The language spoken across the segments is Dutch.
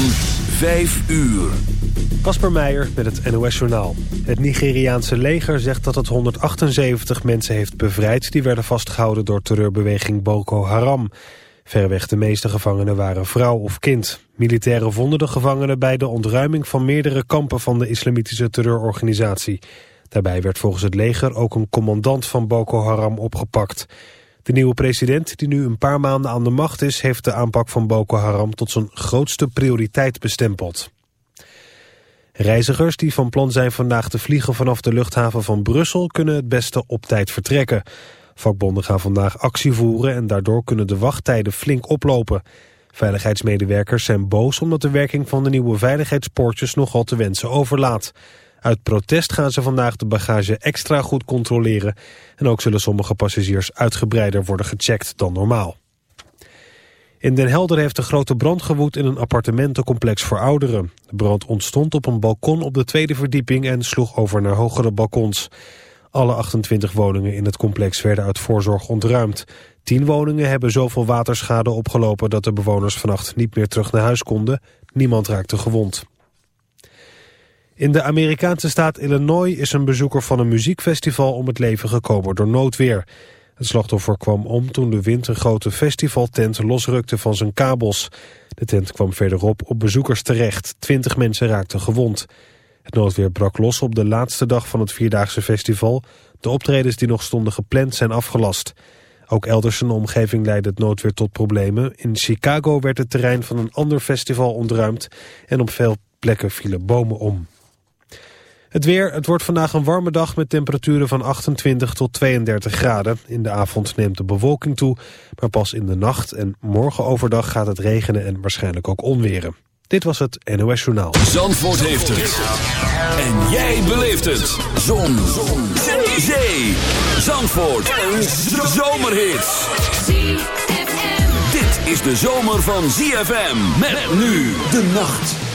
5 uur. Kasper Meijer met het NOS-journaal. Het Nigeriaanse leger zegt dat het 178 mensen heeft bevrijd... die werden vastgehouden door terreurbeweging Boko Haram. Verreweg de meeste gevangenen waren vrouw of kind. Militairen vonden de gevangenen bij de ontruiming van meerdere kampen... van de islamitische terreurorganisatie. Daarbij werd volgens het leger ook een commandant van Boko Haram opgepakt... De nieuwe president, die nu een paar maanden aan de macht is... heeft de aanpak van Boko Haram tot zijn grootste prioriteit bestempeld. Reizigers die van plan zijn vandaag te vliegen vanaf de luchthaven van Brussel... kunnen het beste op tijd vertrekken. Vakbonden gaan vandaag actie voeren... en daardoor kunnen de wachttijden flink oplopen. Veiligheidsmedewerkers zijn boos omdat de werking van de nieuwe veiligheidspoortjes... nogal te wensen overlaat. Uit protest gaan ze vandaag de bagage extra goed controleren. En ook zullen sommige passagiers uitgebreider worden gecheckt dan normaal. In Den Helder heeft een grote brand gewoed in een appartementencomplex voor ouderen. De brand ontstond op een balkon op de tweede verdieping en sloeg over naar hogere balkons. Alle 28 woningen in het complex werden uit voorzorg ontruimd. Tien woningen hebben zoveel waterschade opgelopen dat de bewoners vannacht niet meer terug naar huis konden. Niemand raakte gewond. In de Amerikaanse staat Illinois is een bezoeker van een muziekfestival om het leven gekomen door noodweer. Het slachtoffer kwam om toen de wind een grote festivaltent losrukte van zijn kabels. De tent kwam verderop op bezoekers terecht. Twintig mensen raakten gewond. Het noodweer brak los op de laatste dag van het Vierdaagse festival. De optredens die nog stonden gepland zijn afgelast. Ook elders in de omgeving leidde het noodweer tot problemen. In Chicago werd het terrein van een ander festival ontruimd... en op veel plekken vielen bomen om. Het weer, het wordt vandaag een warme dag met temperaturen van 28 tot 32 graden. In de avond neemt de bewolking toe, maar pas in de nacht en morgen overdag gaat het regenen en waarschijnlijk ook onweren. Dit was het NOS Journaal. Zandvoort heeft het. En jij beleeft het. Zon. Zon. Zee. Zandvoort. Een zomerhit. Dit is de zomer van ZFM. Met nu de nacht.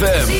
ZFM.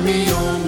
me on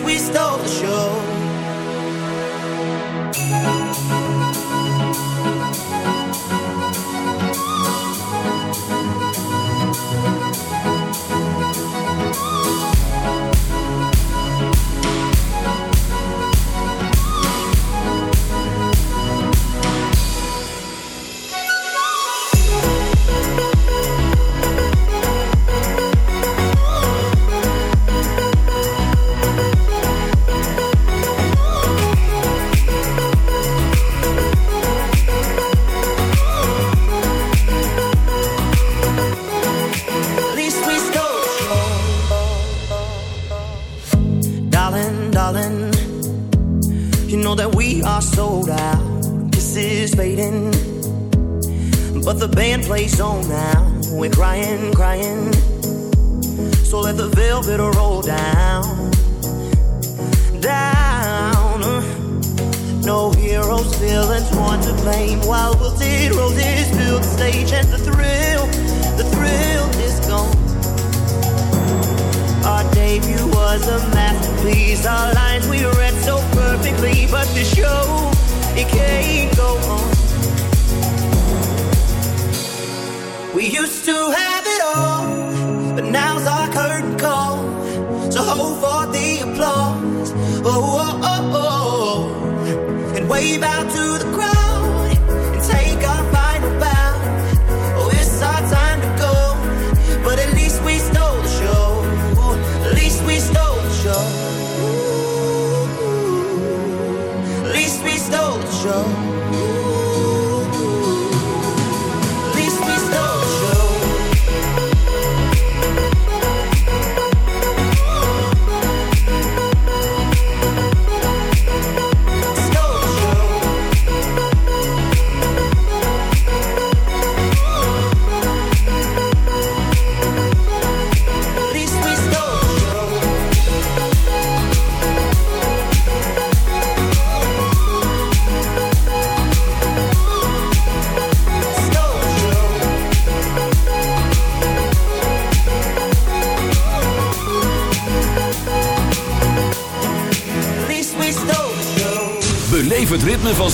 we stole the show.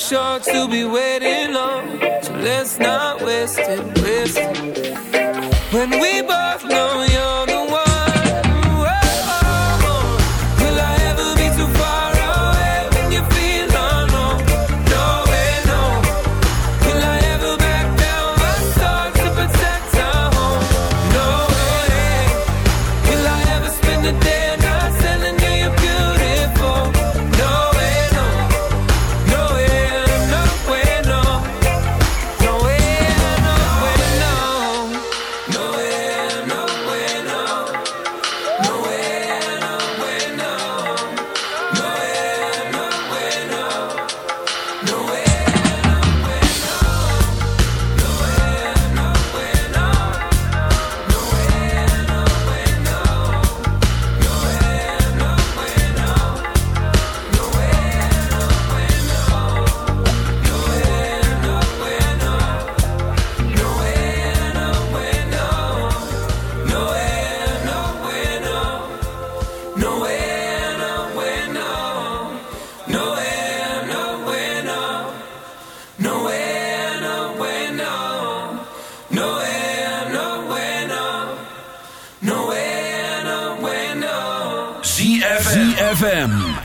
sharks to be waiting on. So let's not waste it, waste it. When we